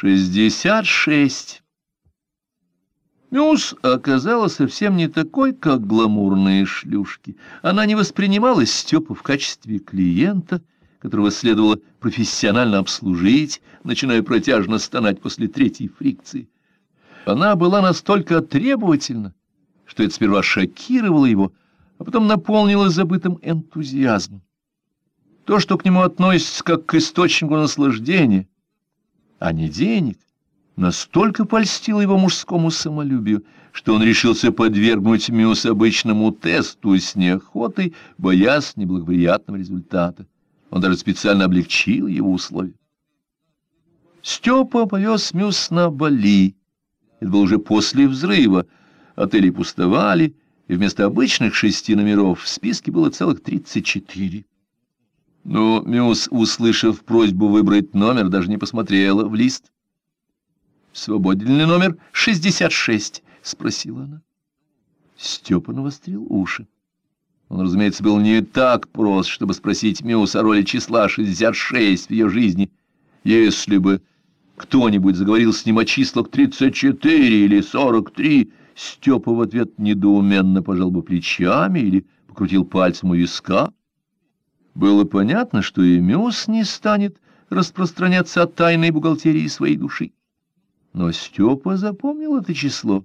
Шестьдесят шесть. Мюс оказалась совсем не такой, как гламурные шлюшки. Она не воспринимала Степу в качестве клиента, которого следовало профессионально обслужить, начиная протяжно стонать после третьей фрикции. Она была настолько требовательна, что это сперва шокировало его, а потом наполнило забытым энтузиазмом. То, что к нему относится как к источнику наслаждения, а не денег, настолько польстило его мужскому самолюбию, что он решился подвергнуть Мюс обычному тесту с неохотой, боясь неблагоприятного результата. Он даже специально облегчил его условия. Степа повез Мюс на Бали. Это было уже после взрыва. Отели пустовали, и вместо обычных шести номеров в списке было целых тридцать четыре. Но Мюс, услышав просьбу выбрать номер, даже не посмотрела в лист. «Свободен ли номер 66?» — спросила она. Степа навострил уши. Он, разумеется, был не так прост, чтобы спросить Мюс о роли числа 66 в ее жизни. Если бы кто-нибудь заговорил с ним о числах 34 или 43, Степа в ответ недоуменно пожал бы плечами или покрутил пальцем у виска. Было понятно, что и Мюс не станет распространяться о тайной бухгалтерии своей души. Но Степа запомнил это число,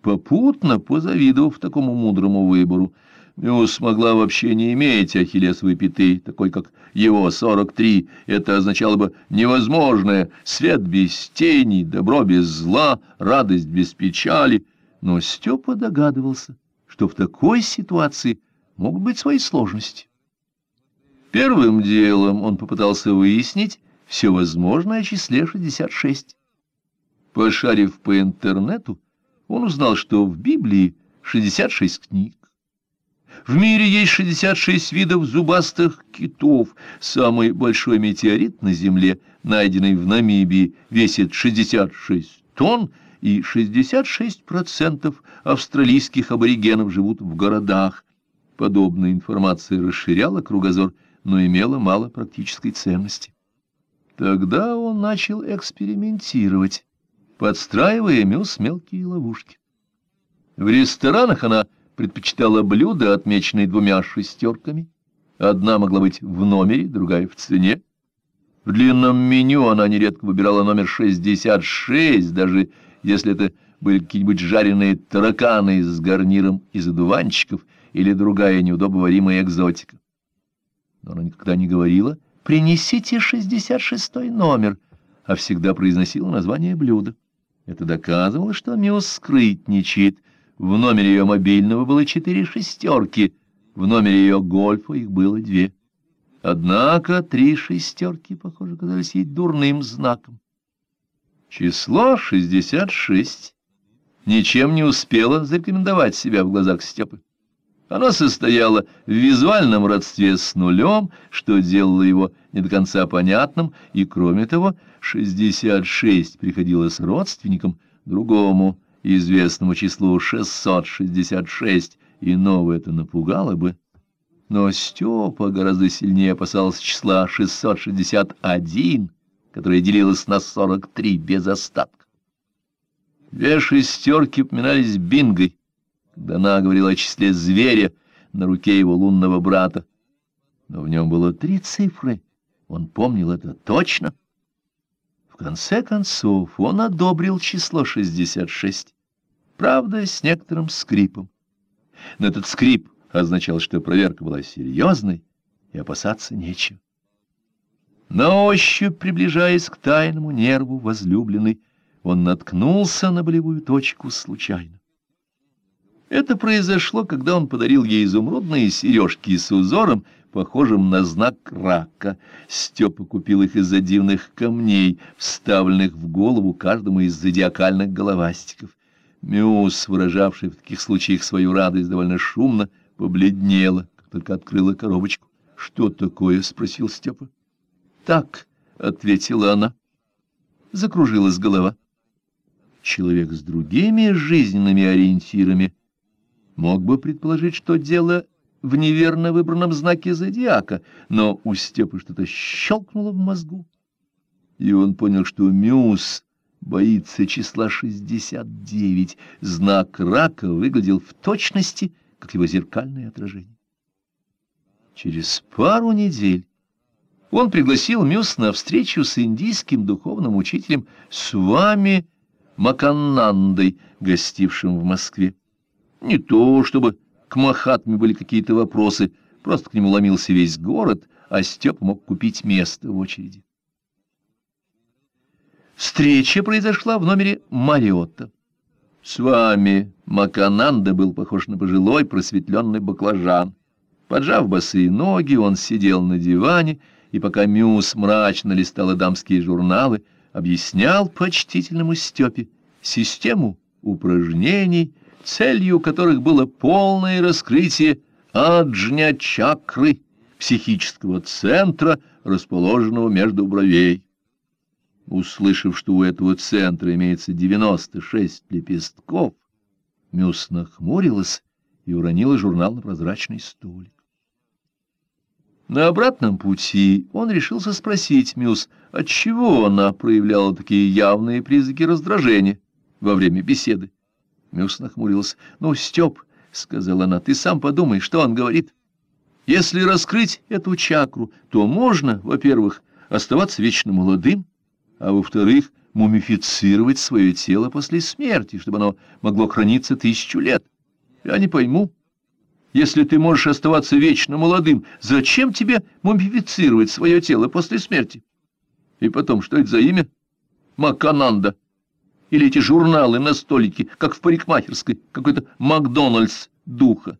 попутно позавидовав такому мудрому выбору. Мюс могла вообще не иметь ахиллесовой пяты, такой как его, сорок три. Это означало бы невозможное — свет без тени, добро без зла, радость без печали. Но Степа догадывался, что в такой ситуации могут быть свои сложности. Первым делом он попытался выяснить все возможное о числе 66. Пошарив по интернету, он узнал, что в Библии 66 книг. В мире есть 66 видов зубастых китов. Самый большой метеорит на Земле, найденный в Намибии, весит 66 тонн, и 66% австралийских аборигенов живут в городах. Подобная информация расширяла кругозор но имела мало практической ценности. Тогда он начал экспериментировать, подстраивая Мюс мелкие ловушки. В ресторанах она предпочитала блюда, отмеченные двумя шестерками. Одна могла быть в номере, другая в цене. В длинном меню она нередко выбирала номер 66, даже если это были какие-нибудь жареные тараканы с гарниром из одуванчиков или другая неудобоваримая экзотика но она никогда не говорила «принесите шестьдесят шестой номер», а всегда произносила название блюда. Это доказывало, что Миус скрытничает. В номере ее мобильного было четыре шестерки, в номере ее гольфа их было две. Однако три шестерки, похоже, казались ей дурным знаком. Число шестьдесят шесть ничем не успело зарекомендовать себя в глазах Степы. Оно состояло в визуальном родстве с нулем, что делало его не до конца понятным, и, кроме того, 66 приходилось родственникам другому известному числу 666, и новое это напугало бы. Но Степа гораздо сильнее опасался числа 661, которое делилось на 43 без остатка. Две шестерки упоминались бингой, когда она говорила о числе зверя на руке его лунного брата. Но в нем было три цифры, он помнил это точно. В конце концов он одобрил число 66, правда, с некоторым скрипом. Но этот скрип означал, что проверка была серьезной, и опасаться нечего. На ощупь, приближаясь к тайному нерву возлюбленной, он наткнулся на болевую точку случайно. Это произошло, когда он подарил ей изумрудные сережки с узором, похожим на знак рака. Степа купил их из-за дивных камней, вставленных в голову каждому из зодиакальных головастиков. Мюс, выражавший в таких случаях свою радость довольно шумно, побледнела, как только открыла коробочку. — Что такое? — спросил Степа. — Так, — ответила она. Закружилась голова. Человек с другими жизненными ориентирами — мог бы предположить, что дело в неверно выбранном знаке зодиака, но у Степы что-то щелкнуло в мозгу. и он понял, что Мюс боится числа 69. Знак рака выглядел в точности, как его зеркальное отражение. Через пару недель он пригласил Мюс на встречу с индийским духовным учителем с вами Маканнандой, гостившим в Москве. Не то, чтобы к Махатме были какие-то вопросы, просто к нему ломился весь город, а Степа мог купить место в очереди. Встреча произошла в номере Мариотта. С вами Макананда был похож на пожилой просветленный баклажан. Поджав босые ноги, он сидел на диване и, пока Мюс мрачно листала дамские журналы, объяснял почтительному Степе систему упражнений, целью которых было полное раскрытие аджня-чакры, психического центра, расположенного между бровей. Услышав, что у этого центра имеется 96 лепестков, Мюс нахмурилась и уронила журнал на прозрачный столик. На обратном пути он решился спросить Мюс, отчего она проявляла такие явные признаки раздражения во время беседы. Мюс нахмурился. «Ну, Степ», — сказала она, — «ты сам подумай, что он говорит. Если раскрыть эту чакру, то можно, во-первых, оставаться вечно молодым, а во-вторых, мумифицировать свое тело после смерти, чтобы оно могло храниться тысячу лет. Я не пойму, если ты можешь оставаться вечно молодым, зачем тебе мумифицировать свое тело после смерти? И потом, что это за имя? Макананда. Или эти журналы на столике, как в парикмахерской, какой-то Макдональдс духа.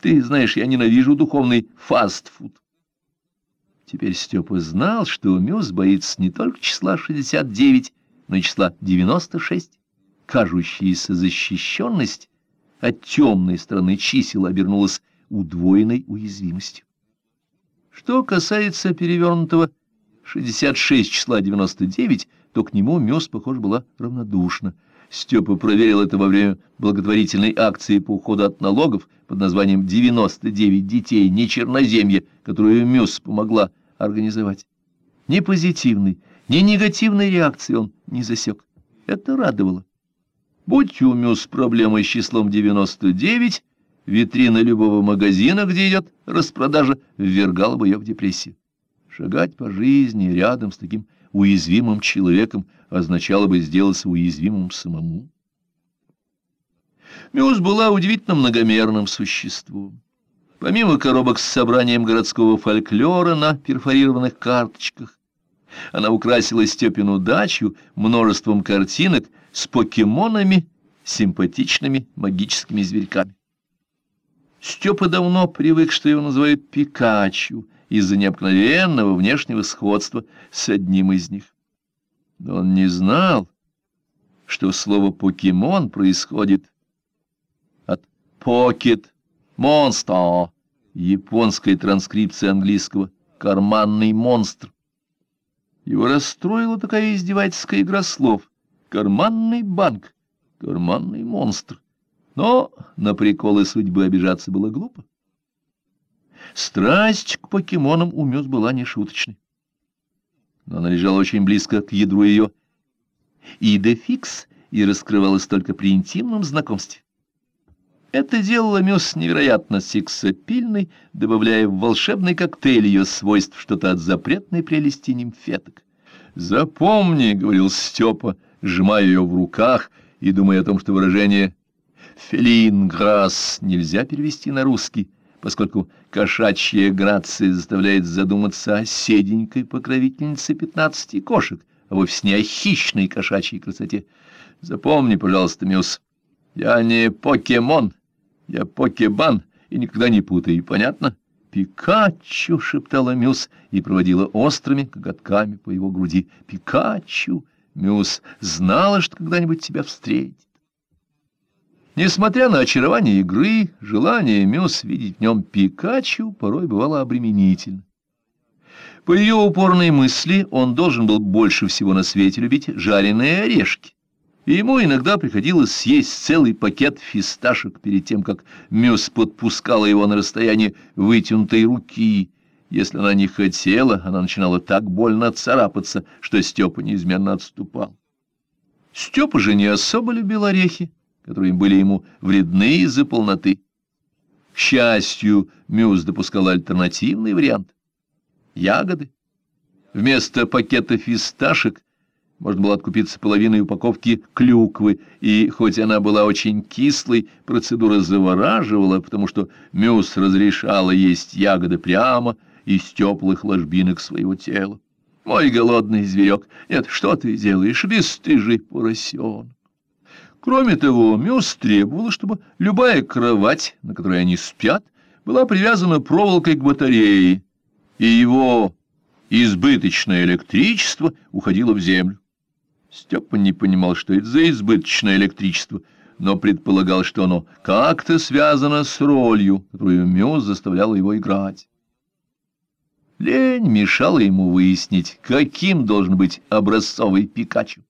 Ты знаешь, я ненавижу духовный фастфуд. Теперь Степа знал, что Мюс боится не только числа 69, но и числа 96. Кажущаяся защищенность от темной стороны чисел обернулась удвоенной уязвимостью. Что касается перевернутого 66 числа 99, то к нему Мёс, похоже, была равнодушна. Степа проверил это во время благотворительной акции по уходу от налогов под названием «99 детей, не черноземье», которую Мёс помогла организовать. Ни позитивной, ни негативной реакции он не засек. Это радовало. Будь у Мюс проблемой с числом 99, витрина любого магазина, где идет распродажа, ввергала бы ее в депрессию. Шагать по жизни рядом с таким уязвимым человеком означало бы сделаться уязвимым самому. Мюс была удивительно многомерным существом. Помимо коробок с собранием городского фольклора на перфорированных карточках, она украсила Степину дачу множеством картинок с покемонами, симпатичными магическими зверьками. Степа давно привык, что его называют Пикачу из-за необыкновенного внешнего сходства с одним из них. Но он не знал, что слово «покемон» происходит от «покет монстр», японской транскрипции английского «карманный монстр». Его расстроила такая издевательская игра слов. Карманный банк, карманный монстр. Но на приколы судьбы обижаться было глупо. Страсть к покемонам у Мёс была нешуточной. Но она лежала очень близко к ядру ее идефикс и раскрывалась только при интимном знакомстве. Это делало Мёс невероятно сексапильной, добавляя в волшебный коктейль ее свойств что-то от запретной прелести нимфеток. «Запомни», — говорил Степа, сжимая ее в руках и думая о том, что выражение «фелин-грасс» нельзя перевести на русский, поскольку кошачья грация заставляет задуматься о седенькой покровительнице пятнадцати кошек, а вовсе не о хищной кошачьей красоте. Запомни, пожалуйста, Мюс, я не покемон, я покебан и никогда не путаю, понятно? «Пикачу!» — шептала Мюс и проводила острыми коготками по его груди. «Пикачу!» Мюс знала, что когда-нибудь тебя встретит. Несмотря на очарование игры, желание Мюс видеть в нем Пикачу порой бывало обременительно. По ее упорной мысли он должен был больше всего на свете любить жареные орешки и ему иногда приходилось съесть целый пакет фисташек перед тем, как Мёс подпускала его на расстояние вытянутой руки, Если она не хотела, она начинала так больно царапаться, что Степа неизменно отступал. Степа же не особо любил орехи, которые были ему вредны из-за полноты. К счастью, Мюз допускал альтернативный вариант — ягоды. Вместо пакета фисташек можно было откупиться половиной упаковки клюквы, и хоть она была очень кислой, процедура завораживала, потому что Мюс разрешала есть ягоды прямо из теплых ложбинок своего тела. Мой голодный зверек, нет, что ты делаешь, бесстыжий поросенок? Кроме того, Мюс требовала, чтобы любая кровать, на которой они спят, была привязана проволокой к батарее, и его избыточное электричество уходило в землю. Степа не понимал, что это за избыточное электричество, но предполагал, что оно как-то связано с ролью, которую Мюс заставляла его играть. Лень мешала ему выяснить, каким должен быть образцовый Пикачу.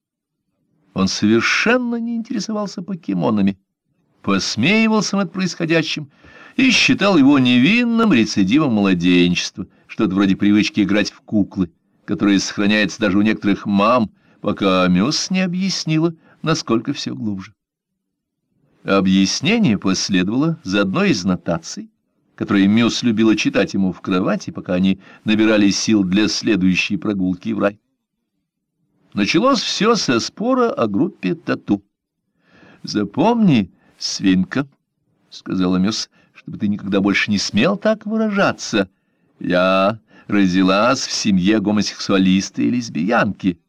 Он совершенно не интересовался покемонами, посмеивался над происходящим и считал его невинным рецидивом младенчества, что-то вроде привычки играть в куклы, которая сохраняется даже у некоторых мам, пока Мёс не объяснила, насколько все глубже. Объяснение последовало за одной из нотаций, которые Мёс любила читать ему в кровати, пока они набирали сил для следующей прогулки в рай. Началось все со спора о группе Тату. «Запомни, свинка», — сказала Мёс, — «чтобы ты никогда больше не смел так выражаться. Я родилась в семье гомосексуалиста и лесбиянки.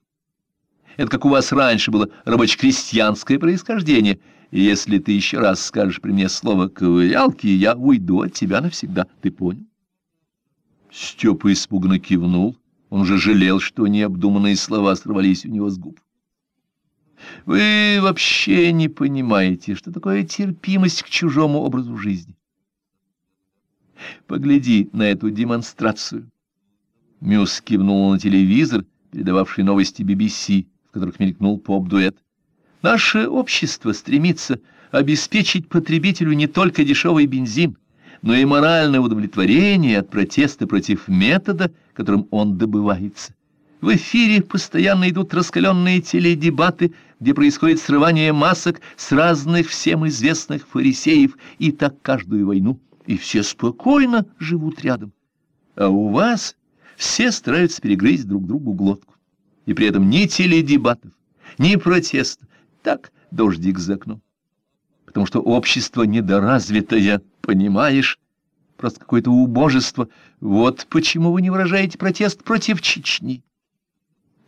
Это как у вас раньше было рабоче-крестьянское происхождение. И если ты еще раз скажешь при мне слово «ковырялки», я уйду от тебя навсегда. Ты понял?» Степа испуганно кивнул. Он уже жалел, что необдуманные слова сорвались у него с губ. Вы вообще не понимаете, что такое терпимость к чужому образу жизни. Погляди на эту демонстрацию. Мюс кивнул на телевизор, передававший новости BBC, в которых мелькнул поп-дуэт. Наше общество стремится обеспечить потребителю не только дешевый бензин, но и моральное удовлетворение от протеста против метода, которым он добывается. В эфире постоянно идут раскаленные теледебаты, где происходит срывание масок с разных всем известных фарисеев, и так каждую войну, и все спокойно живут рядом. А у вас все стараются перегрызть друг другу глотку. И при этом ни теледебатов, ни протеста, так дождик за окном потому что общество недоразвитое, понимаешь? Просто какое-то убожество. Вот почему вы не выражаете протест против Чечни.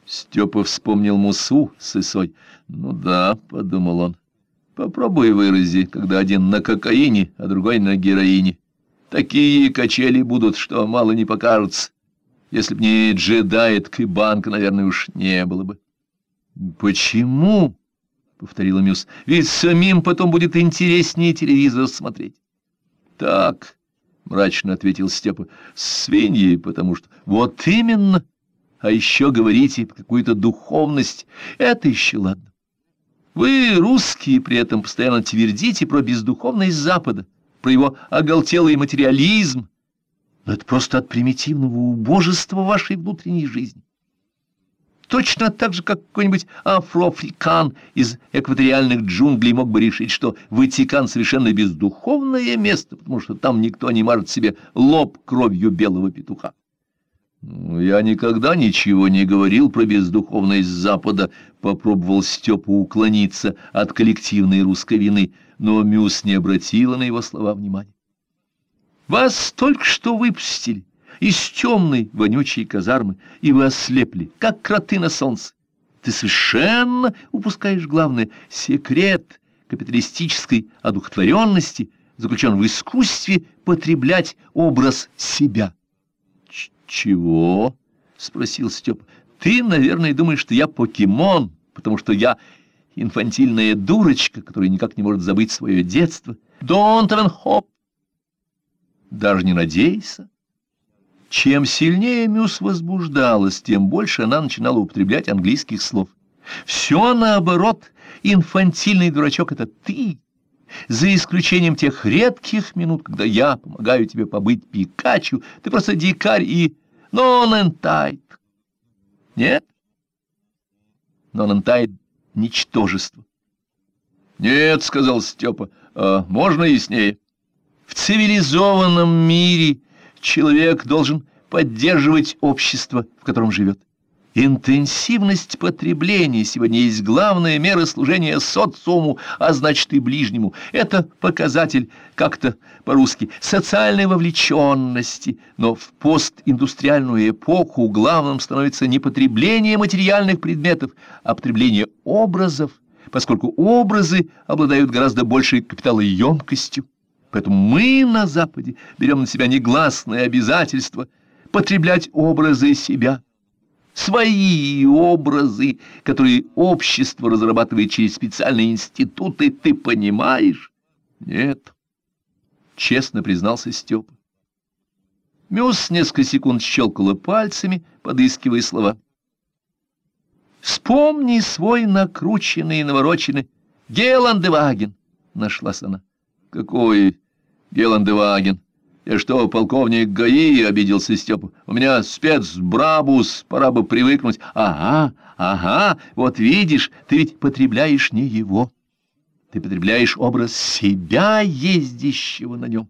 Степа вспомнил Мусу с Исой. «Ну да», — подумал он, — «попробуй вырази, когда один на кокаине, а другой на героине. Такие качели будут, что мало не покажутся. Если б не джедает, и банка, наверное, уж не было бы». «Почему?» — повторила Мюс. — Ведь самим потом будет интереснее телевизор смотреть. — Так, — мрачно ответил Степа, — свиньи, потому что... — Вот именно. А еще говорите какую-то духовность. Это еще ладно. Вы, русские, при этом постоянно твердите про бездуховность Запада, про его оголтелый материализм. Но это просто от примитивного убожества вашей внутренней жизни. Точно так же, как какой-нибудь афроафрикан из экваториальных джунглей мог бы решить, что Ватикан совершенно бездуховное место, потому что там никто не мажет себе лоб кровью белого петуха. Ну, «Я никогда ничего не говорил про бездуховность Запада», — попробовал Степа уклониться от коллективной русской вины, но Мюс не обратила на его слова внимания. «Вас только что выпустили» из темной вонючей казармы, и вы ослепли, как кроты на солнце. Ты совершенно упускаешь главное — секрет капиталистической одухотворенности заключен в искусстве потреблять образ себя. «Чего?» — спросил Степ. «Ты, наверное, думаешь, что я покемон, потому что я инфантильная дурочка, которая никак не может забыть свое детство. Even hope. Даже не надейся. Чем сильнее Мюс возбуждалась, тем больше она начинала употреблять английских слов. «Все наоборот, инфантильный дурачок — это ты, За исключением тех редких минут, когда я помогаю тебе побыть Пикачу, ты просто дикарь и нон-энтайт. Нет? Нон-энтайт — ничтожество. Нет, — сказал Степа, — а можно яснее. В цивилизованном мире человек должен поддерживать общество, в котором живет. Интенсивность потребления сегодня есть главная мера служения социуму, а значит и ближнему. Это показатель, как-то по-русски, социальной вовлеченности. Но в постиндустриальную эпоху главным становится не потребление материальных предметов, а потребление образов, поскольку образы обладают гораздо большей капиталоемкостью. Поэтому мы на Западе берем на себя негласное обязательство потреблять образы себя – свои образы, которые общество разрабатывает через специальные институты, ты понимаешь? Нет, честно признался Степа. Мюс несколько секунд щелкала пальцами, подыскивая слова. «Вспомни свой накрученный и навороченный Геландеваген», — нашлась она. «Какой Геландеваген?» Я что, полковник ГАИ, — обиделся Степа, — у меня спецбрабус, пора бы привыкнуть. Ага, ага, вот видишь, ты ведь потребляешь не его. Ты потребляешь образ себя, ездящего на нем.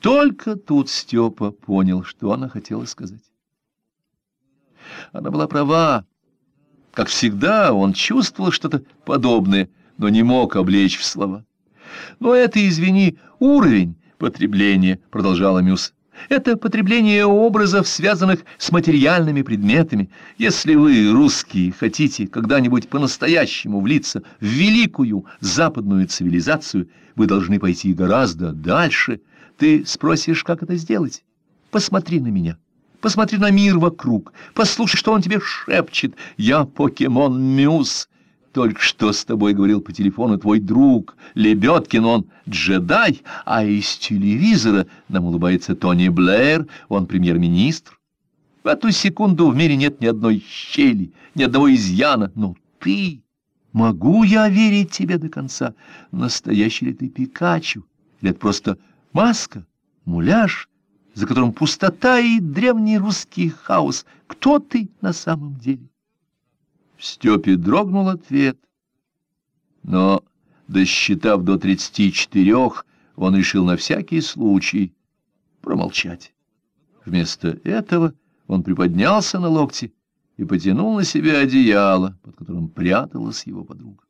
Только тут Степа понял, что она хотела сказать. Она была права. Как всегда, он чувствовал что-то подобное, но не мог облечь в слова. Но это, извини, уровень, потребление, продолжала Мюс. Это потребление образов, связанных с материальными предметами. Если вы, русские, хотите когда-нибудь по-настоящему влиться в великую западную цивилизацию, вы должны пойти гораздо дальше. Ты спросишь, как это сделать? Посмотри на меня. Посмотри на мир вокруг. Послушай, что он тебе шепчет. Я покемон Мюс. Только что с тобой говорил по телефону твой друг Лебедкин, он джедай, а из телевизора нам улыбается Тони Блэр, он премьер-министр. В эту секунду в мире нет ни одной щели, ни одного изъяна, но ты... Могу я верить тебе до конца? Настоящий ли ты Пикачу? Или это просто маска, муляж, за которым пустота и древний русский хаос? Кто ты на самом деле? В Степе дрогнул ответ, но, досчитав до тридцати четырех, он решил на всякий случай промолчать. Вместо этого он приподнялся на локти и потянул на себя одеяло, под которым пряталась его подруга.